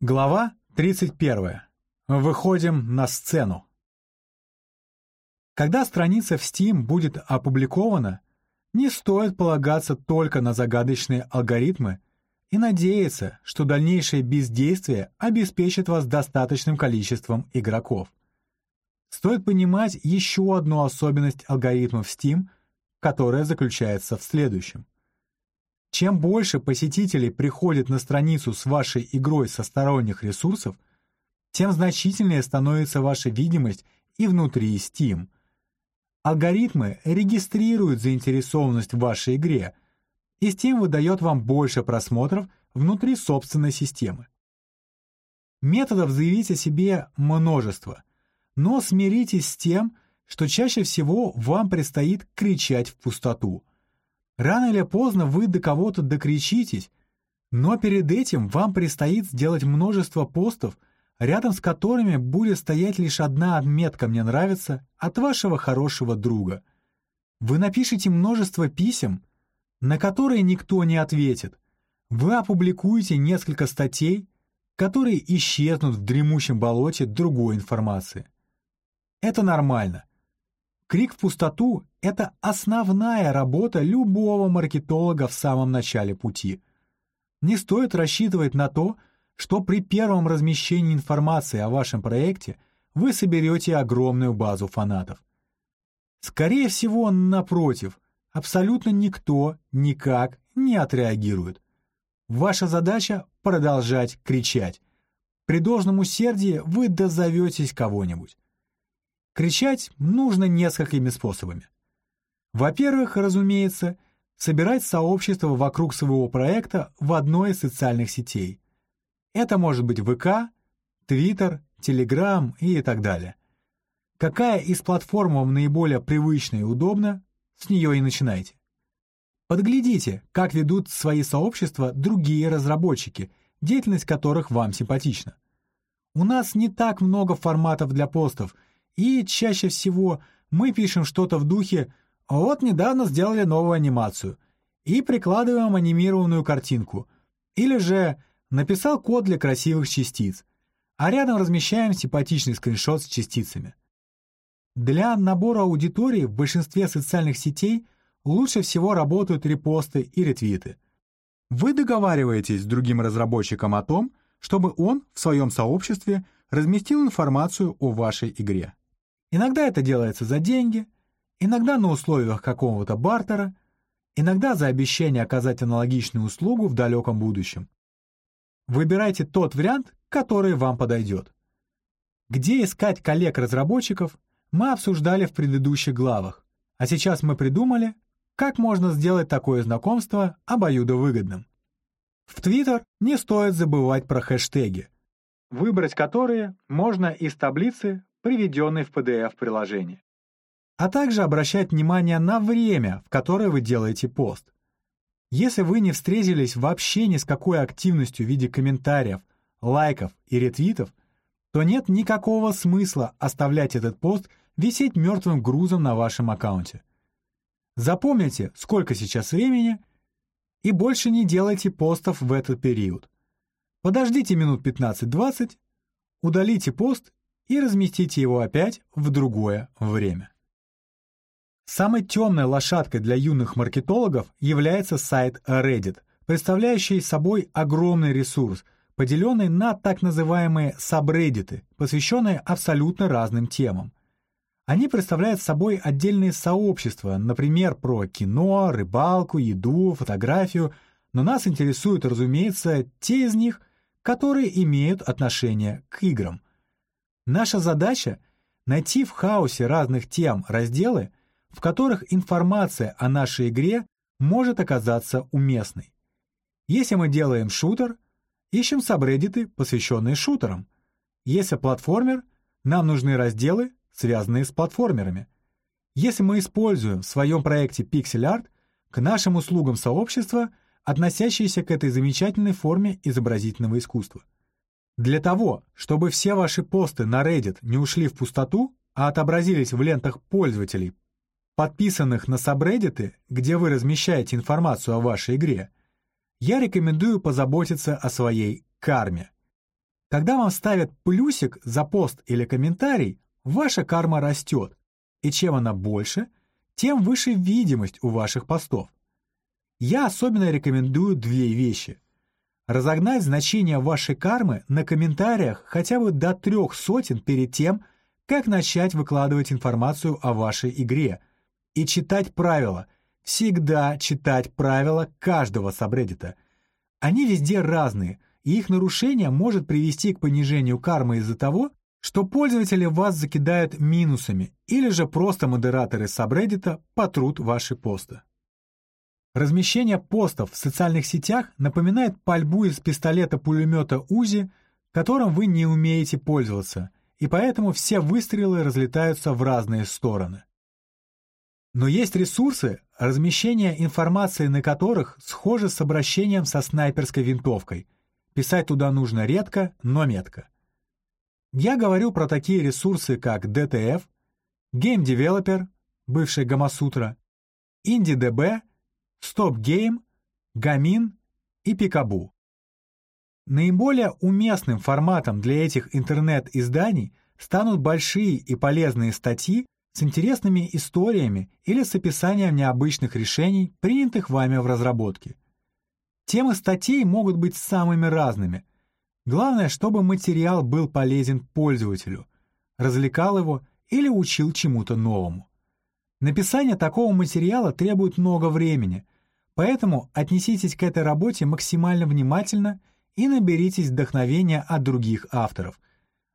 Глава 31. Выходим на сцену. Когда страница в Steam будет опубликована, не стоит полагаться только на загадочные алгоритмы и надеяться, что дальнейшее бездействие обеспечит вас достаточным количеством игроков. Стоит понимать еще одну особенность алгоритмов Steam, которая заключается в следующем – чем больше посетителей приходит на страницу с вашей игрой со сторонних ресурсов, тем значительнее становится ваша видимость и внутри Steam. Алгоритмы регистрируют заинтересованность в вашей игре, и Steam выдает вам больше просмотров внутри собственной системы. Методов заявить о себе множество, но смиритесь с тем, что чаще всего вам предстоит кричать в пустоту – Рано или поздно вы до кого-то докричитесь, но перед этим вам предстоит сделать множество постов, рядом с которыми будет стоять лишь одна отметка «Мне нравится» от вашего хорошего друга. Вы напишите множество писем, на которые никто не ответит. Вы опубликуете несколько статей, которые исчезнут в дремучем болоте другой информации. Это нормально. Крик в пустоту — это основная работа любого маркетолога в самом начале пути. Не стоит рассчитывать на то, что при первом размещении информации о вашем проекте вы соберете огромную базу фанатов. Скорее всего, напротив, абсолютно никто никак не отреагирует. Ваша задача — продолжать кричать. При должном усердии вы дозоветесь кого-нибудь. Кричать нужно несколькими способами. Во-первых, разумеется, собирать сообщество вокруг своего проекта в одной из социальных сетей. Это может быть ВК, Твиттер, Телеграм и так далее. Какая из платформ вам наиболее привычна и удобна, с нее и начинайте. Подглядите, как ведут свои сообщества другие разработчики, деятельность которых вам симпатична. У нас не так много форматов для постов – и чаще всего мы пишем что-то в духе «Вот недавно сделали новую анимацию» и прикладываем анимированную картинку. Или же написал код для красивых частиц, а рядом размещаем симпатичный скриншот с частицами. Для набора аудитории в большинстве социальных сетей лучше всего работают репосты и ретвиты. Вы договариваетесь с другим разработчиком о том, чтобы он в своем сообществе разместил информацию о вашей игре. Иногда это делается за деньги, иногда на условиях какого-то бартера, иногда за обещание оказать аналогичную услугу в далеком будущем. Выбирайте тот вариант, который вам подойдет. Где искать коллег-разработчиков, мы обсуждали в предыдущих главах, а сейчас мы придумали, как можно сделать такое знакомство обоюдовыгодным. В Twitter не стоит забывать про хэштеги, выбрать которые можно из таблицы приведенный в PDF-приложении. А также обращать внимание на время, в которое вы делаете пост. Если вы не встретились вообще ни с какой активностью в виде комментариев, лайков и ретвитов, то нет никакого смысла оставлять этот пост висеть мертвым грузом на вашем аккаунте. Запомните, сколько сейчас времени, и больше не делайте постов в этот период. Подождите минут 15-20, удалите пост и разместите его опять в другое время. Самой темной лошадкой для юных маркетологов является сайт Reddit, представляющий собой огромный ресурс, поделенный на так называемые сабреддиты, посвященные абсолютно разным темам. Они представляют собой отдельные сообщества, например, про кино, рыбалку, еду, фотографию, но нас интересуют, разумеется, те из них, которые имеют отношение к играм. Наша задача — найти в хаосе разных тем разделы, в которых информация о нашей игре может оказаться уместной. Если мы делаем шутер, ищем сабреддиты, посвященные шутерам. Если платформер, нам нужны разделы, связанные с платформерами. Если мы используем в своем проекте Pixel Art, к нашим услугам сообщества, относящиеся к этой замечательной форме изобразительного искусства. Для того, чтобы все ваши посты на Reddit не ушли в пустоту, а отобразились в лентах пользователей, подписанных на сабреддиты, где вы размещаете информацию о вашей игре, я рекомендую позаботиться о своей карме. Когда вам ставят плюсик за пост или комментарий, ваша карма растет, и чем она больше, тем выше видимость у ваших постов. Я особенно рекомендую две вещи. Разогнать значение вашей кармы на комментариях хотя бы до трех сотен перед тем, как начать выкладывать информацию о вашей игре. И читать правила. Всегда читать правила каждого сабреддита. Они везде разные, и их нарушение может привести к понижению кармы из-за того, что пользователи вас закидают минусами, или же просто модераторы сабреддита потрут ваши посты. Размещение постов в социальных сетях напоминает пальбу из пистолета-пулемета УЗИ, которым вы не умеете пользоваться, и поэтому все выстрелы разлетаются в разные стороны. Но есть ресурсы, размещение информации на которых схоже с обращением со снайперской винтовкой. Писать туда нужно редко, но метко. Я говорю про такие ресурсы, как DTF, Game Developer, бывший Гамасутра, IndieDB, StopGame, Gamin и Picaboo. Наиболее уместным форматом для этих интернет-изданий станут большие и полезные статьи с интересными историями или с описанием необычных решений, принятых вами в разработке. Темы статей могут быть самыми разными. Главное, чтобы материал был полезен пользователю, развлекал его или учил чему-то новому. Написание такого материала требует много времени, поэтому отнеситесь к этой работе максимально внимательно и наберитесь вдохновения от других авторов.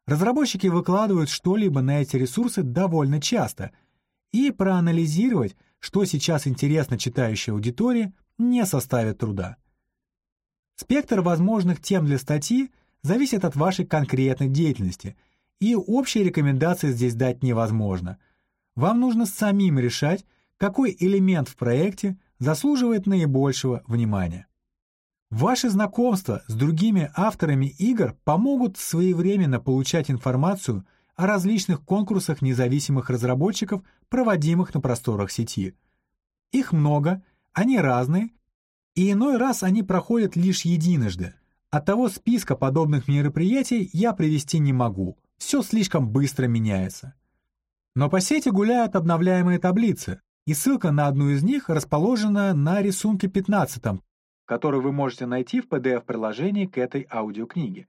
Разработчики выкладывают что-либо на эти ресурсы довольно часто, и проанализировать, что сейчас интересно читающей аудитории, не составит труда. Спектр возможных тем для статьи зависит от вашей конкретной деятельности, и общие рекомендации здесь дать невозможно. Вам нужно самим решать, какой элемент в проекте заслуживает наибольшего внимания. Ваши знакомства с другими авторами игр помогут своевременно получать информацию о различных конкурсах независимых разработчиков, проводимых на просторах сети. Их много, они разные, и иной раз они проходят лишь единожды. От того списка подобных мероприятий я привести не могу, все слишком быстро меняется. Но по сети гуляют обновляемые таблицы, и ссылка на одну из них расположена на рисунке 15 который вы можете найти в PDF-приложении к этой аудиокниге.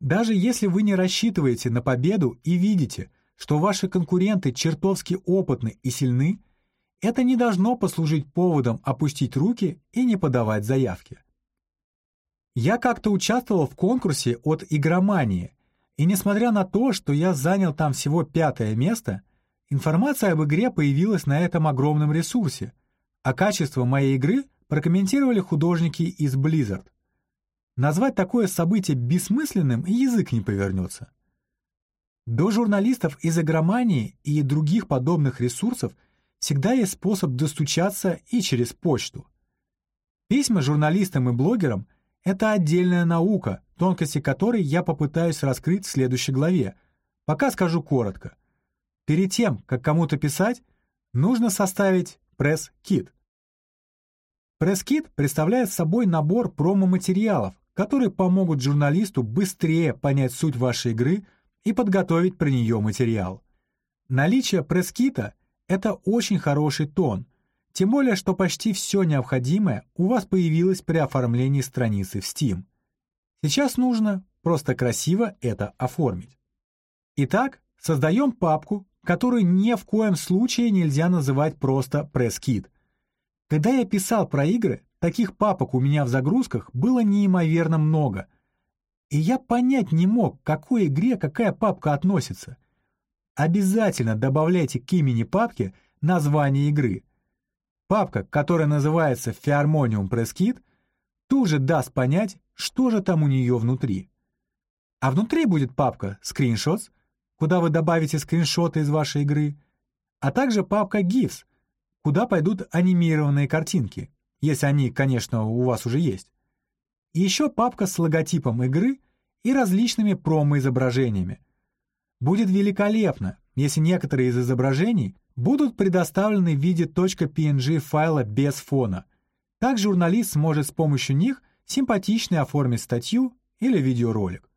Даже если вы не рассчитываете на победу и видите, что ваши конкуренты чертовски опытны и сильны, это не должно послужить поводом опустить руки и не подавать заявки. Я как-то участвовал в конкурсе от игромании, и несмотря на то, что я занял там всего пятое место, информация об игре появилась на этом огромном ресурсе, а качество моей игры прокомментировали художники из Blizzard. Назвать такое событие бессмысленным язык не повернется. До журналистов из игромании и других подобных ресурсов всегда есть способ достучаться и через почту. Письма журналистам и блогерам — это отдельная наука, тонкости которой я попытаюсь раскрыть в следующей главе. Пока скажу коротко. Перед тем, как кому-то писать, нужно составить пресс-кит — Пресс-кит представляет собой набор промо-материалов, которые помогут журналисту быстрее понять суть вашей игры и подготовить про нее материал. Наличие пресс-кита — это очень хороший тон, тем более, что почти все необходимое у вас появилось при оформлении страницы в Steam. Сейчас нужно просто красиво это оформить. Итак, создаем папку, которую ни в коем случае нельзя называть просто пресс-кит — когда я писал про игры, таких папок у меня в загрузках было неимоверно много. И я понять не мог, к какой игре какая папка относится. Обязательно добавляйте к имени папки название игры. Папка, которая называется Press Kit, тут же даст понять, что же там у нее внутри. А внутри будет папка Screenshots, куда вы добавите скриншоты из вашей игры, а также папка GIFs, куда пойдут анимированные картинки, если они, конечно, у вас уже есть. И еще папка с логотипом игры и различными промо-изображениями. Будет великолепно, если некоторые из изображений будут предоставлены в виде .png файла без фона. Так журналист сможет с помощью них симпатично оформить статью или видеоролик.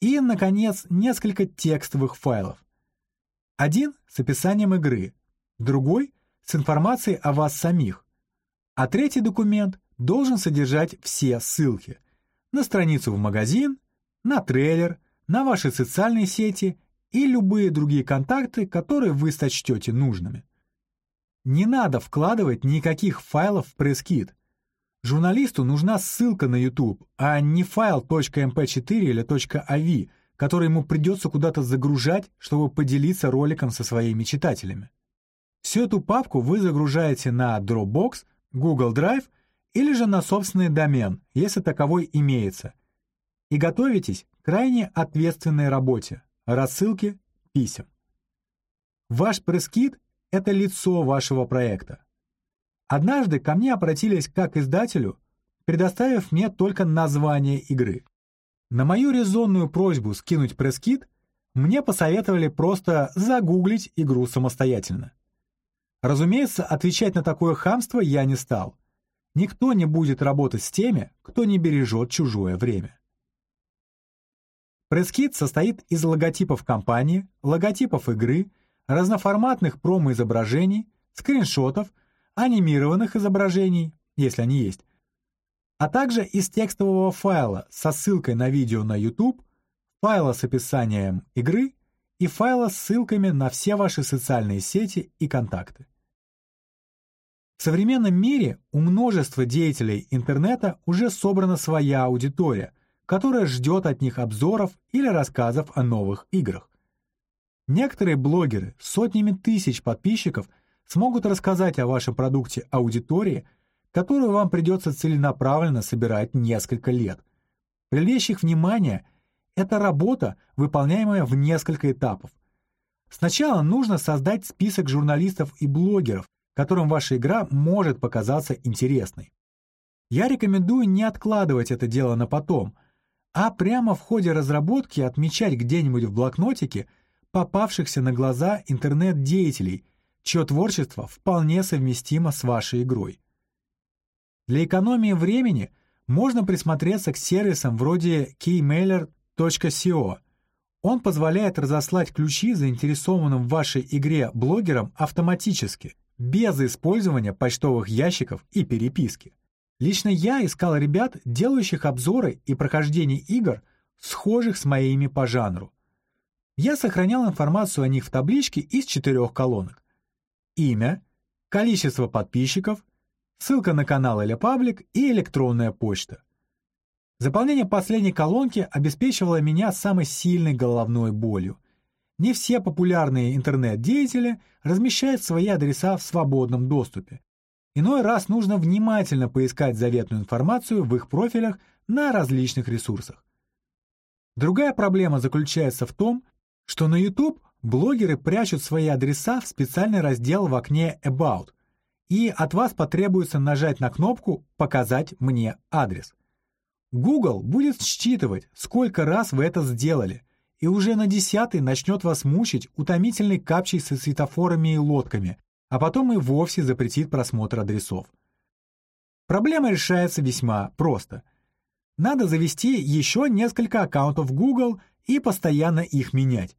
И, наконец, несколько текстовых файлов. Один с описанием игры, другой с информацией о вас самих, а третий документ должен содержать все ссылки на страницу в магазин, на трейлер, на ваши социальные сети и любые другие контакты, которые вы сочтете нужными. Не надо вкладывать никаких файлов в пресс-кит. Журналисту нужна ссылка на YouTube, а не файл .mp4 или .avi, который ему придется куда-то загружать, чтобы поделиться роликом со своими читателями. Всю эту папку вы загружаете на Dropbox, Google Drive или же на собственный домен, если таковой имеется. И готовитесь к крайне ответственной работе – рассылке писем. Ваш пресс-кит — это лицо вашего проекта. Однажды ко мне обратились как издателю, предоставив мне только название игры. На мою резонную просьбу скинуть пресс-кит мне посоветовали просто загуглить игру самостоятельно. Разумеется, отвечать на такое хамство я не стал. Никто не будет работать с теми, кто не бережет чужое время. Пресс-кит состоит из логотипов компании, логотипов игры, разноформатных промо-изображений, скриншотов, анимированных изображений, если они есть, а также из текстового файла со ссылкой на видео на YouTube, файла с описанием игры и файла с ссылками на все ваши социальные сети и контакты. В современном мире у множества деятелей интернета уже собрана своя аудитория, которая ждет от них обзоров или рассказов о новых играх. Некоторые блогеры с сотнями тысяч подписчиков смогут рассказать о вашем продукте аудитории, которую вам придется целенаправленно собирать несколько лет. Привлечь их внимание – это работа, выполняемая в несколько этапов. Сначала нужно создать список журналистов и блогеров, которым ваша игра может показаться интересной. Я рекомендую не откладывать это дело на потом, а прямо в ходе разработки отмечать где-нибудь в блокнотике попавшихся на глаза интернет-деятелей, чье творчество вполне совместимо с вашей игрой. Для экономии времени можно присмотреться к сервисам вроде keymailer.co. Он позволяет разослать ключи заинтересованным в вашей игре блогерам автоматически – без использования почтовых ящиков и переписки. Лично я искал ребят, делающих обзоры и прохождение игр, схожих с моими по жанру. Я сохранял информацию о них в табличке из четырех колонок. Имя, количество подписчиков, ссылка на канал или паблик и электронная почта. Заполнение последней колонки обеспечивало меня самой сильной головной болью – не все популярные интернет-деятели размещают свои адреса в свободном доступе. Иной раз нужно внимательно поискать заветную информацию в их профилях на различных ресурсах. Другая проблема заключается в том, что на YouTube блогеры прячут свои адреса в специальный раздел в окне «About», и от вас потребуется нажать на кнопку «Показать мне адрес». Google будет считывать, сколько раз вы это сделали, и уже на десятый начнет вас мучить утомительной капчей со светофорами и лодками, а потом и вовсе запретит просмотр адресов. Проблема решается весьма просто. Надо завести еще несколько аккаунтов Google и постоянно их менять.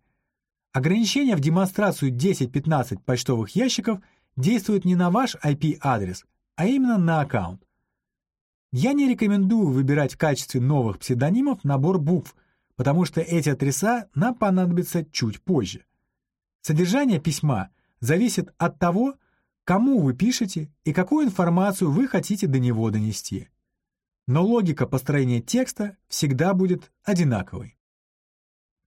Ограничение в демонстрацию 10-15 почтовых ящиков действует не на ваш IP-адрес, а именно на аккаунт. Я не рекомендую выбирать в качестве новых псевдонимов набор букв – потому что эти адреса нам понадобятся чуть позже. Содержание письма зависит от того, кому вы пишете и какую информацию вы хотите до него донести. Но логика построения текста всегда будет одинаковой.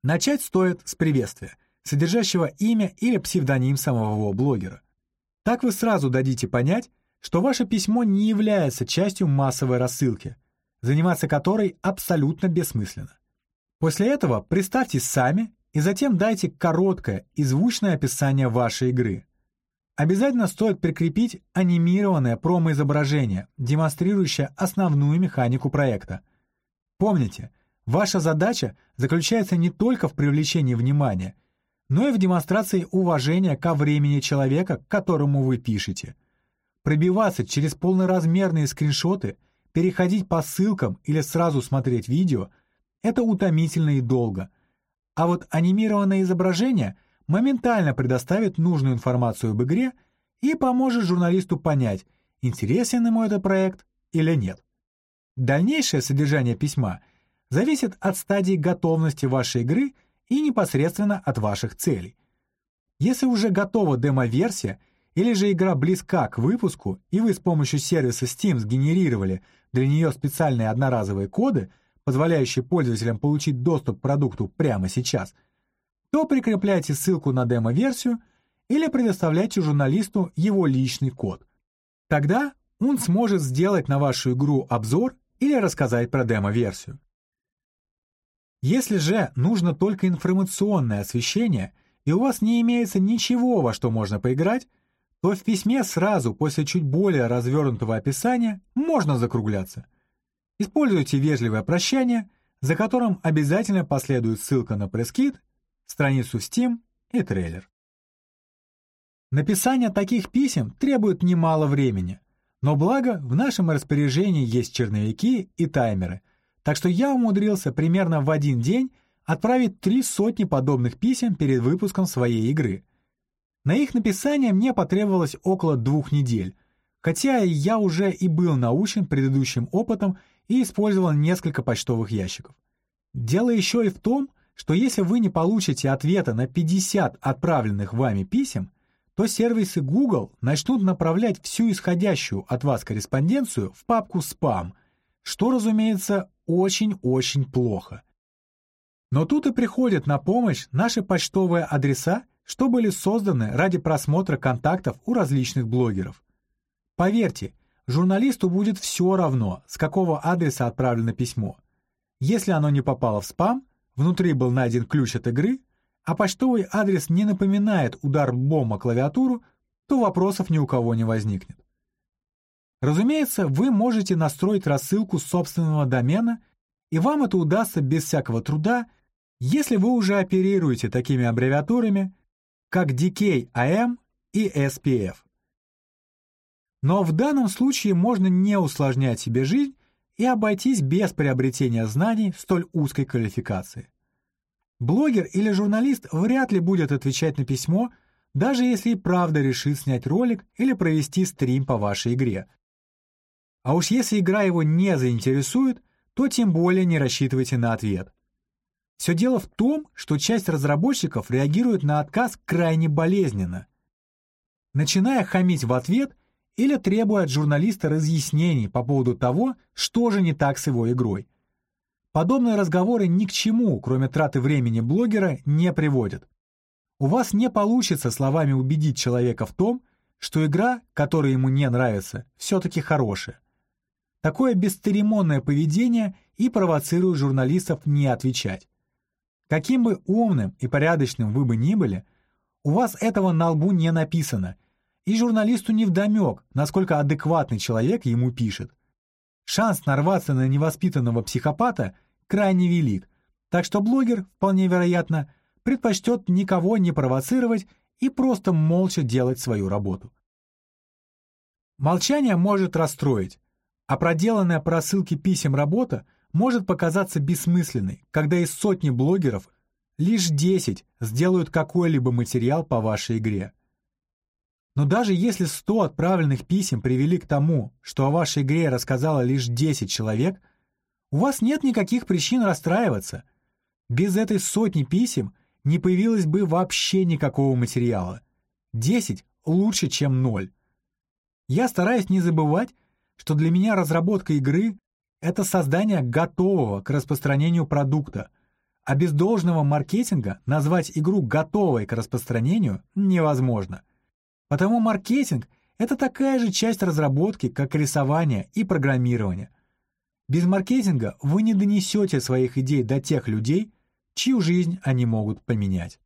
Начать стоит с приветствия, содержащего имя или псевдоним самого блогера. Так вы сразу дадите понять, что ваше письмо не является частью массовой рассылки, заниматься которой абсолютно бессмысленно. После этого представьтесь сами и затем дайте короткое и звучное описание вашей игры. Обязательно стоит прикрепить анимированное промо-изображение, демонстрирующее основную механику проекта. Помните, ваша задача заключается не только в привлечении внимания, но и в демонстрации уважения ко времени человека, которому вы пишете. Пробиваться через полноразмерные скриншоты, переходить по ссылкам или сразу смотреть видео – это утомительно и долго. А вот анимированное изображение моментально предоставит нужную информацию об игре и поможет журналисту понять, интересен ему этот проект или нет. Дальнейшее содержание письма зависит от стадии готовности вашей игры и непосредственно от ваших целей. Если уже готова демо-версия или же игра близка к выпуску, и вы с помощью сервиса Steam сгенерировали для нее специальные одноразовые коды, позволяющие пользователям получить доступ к продукту прямо сейчас, то прикрепляйте ссылку на демо-версию или предоставляйте журналисту его личный код. Тогда он сможет сделать на вашу игру обзор или рассказать про демо-версию. Если же нужно только информационное освещение, и у вас не имеется ничего, во что можно поиграть, то в письме сразу после чуть более развернутого описания можно закругляться. Используйте вежливое прощание, за которым обязательно последует ссылка на пресс-кит, страницу Steam и трейлер. Написание таких писем требует немало времени, но благо в нашем распоряжении есть черновики и таймеры – так что я умудрился примерно в один день отправить три сотни подобных писем перед выпуском своей игры. На их написание мне потребовалось около двух недель, хотя я уже и был научен предыдущим опытом и использовал несколько почтовых ящиков. Дело еще и в том, что если вы не получите ответа на 50 отправленных вами писем, то сервисы Google начнут направлять всю исходящую от вас корреспонденцию в папку «Спам», что, разумеется, очень-очень плохо. Но тут и приходят на помощь наши почтовые адреса, что были созданы ради просмотра контактов у различных блогеров. Поверьте, журналисту будет все равно, с какого адреса отправлено письмо. Если оно не попало в спам, внутри был найден ключ от игры, а почтовый адрес не напоминает удар о клавиатуру, то вопросов ни у кого не возникнет. Разумеется, вы можете настроить рассылку собственного домена, и вам это удастся без всякого труда, если вы уже оперируете такими аббревиатурами, как DKIM и SPF. Но в данном случае можно не усложнять себе жизнь и обойтись без приобретения знаний столь узкой квалификации. Блогер или журналист вряд ли будет отвечать на письмо, даже если и правда решит снять ролик или провести стрим по вашей игре, а уж если игра его не заинтересует, то тем более не рассчитывайте на ответ. Все дело в том, что часть разработчиков реагирует на отказ крайне болезненно, начиная хамить в ответ или требуя от журналиста разъяснений по поводу того, что же не так с его игрой. Подобные разговоры ни к чему, кроме траты времени блогера, не приводят. У вас не получится словами убедить человека в том, что игра, которая ему не нравится, все-таки хорошая. Такое бесцеремонное поведение и провоцирует журналистов не отвечать. Каким бы умным и порядочным вы бы ни были, у вас этого на лбу не написано, и журналисту невдомек, насколько адекватный человек ему пишет. Шанс нарваться на невоспитанного психопата крайне велик, так что блогер, вполне вероятно, предпочтет никого не провоцировать и просто молча делать свою работу. Молчание может расстроить, а проделанная по рассылке писем работа может показаться бессмысленной, когда из сотни блогеров лишь 10 сделают какой-либо материал по вашей игре. Но даже если 100 отправленных писем привели к тому, что о вашей игре рассказало лишь 10 человек, у вас нет никаких причин расстраиваться. Без этой сотни писем не появилось бы вообще никакого материала. 10 лучше, чем 0. Я стараюсь не забывать, что для меня разработка игры — это создание готового к распространению продукта, а без должного маркетинга назвать игру готовой к распространению невозможно. Потому маркетинг — это такая же часть разработки, как рисование и программирование. Без маркетинга вы не донесете своих идей до тех людей, чью жизнь они могут поменять.